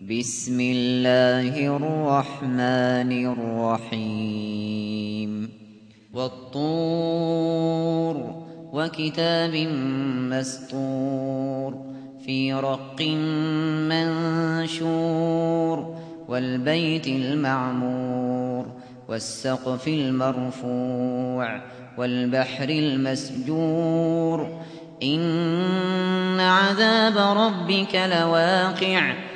بسم الله الرحمن الرحيم. والطور وكتاب مسطور في رق منشور والبيت المعمور والسقف المرفوع والبحر المسجور. إن عذاب ربك لواقع.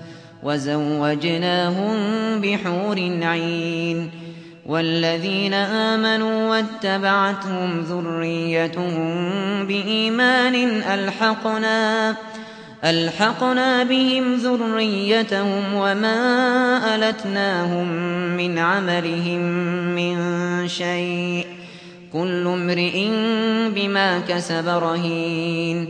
وزوجناهم بحور عين والذين آمنوا واتبعتهم ذريتهم بإيمان ألحقنا ألحقنا بهم ذريتهم وما ألتناهم من عملهم من شيء كل امرئ بما كسب رهين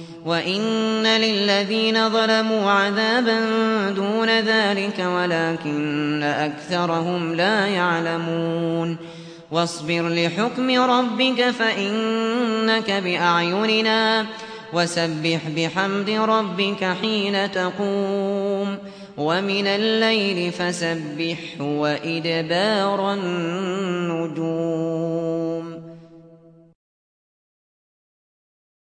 وإن للذين ظلموا عذابا دون ذلك ولكن أكثرهم لا يعلمون واصبر لحكم ربك فإنك بأعيننا وسبح بحمد ربك حين تقوم ومن الليل فسبح وإدبار النجوم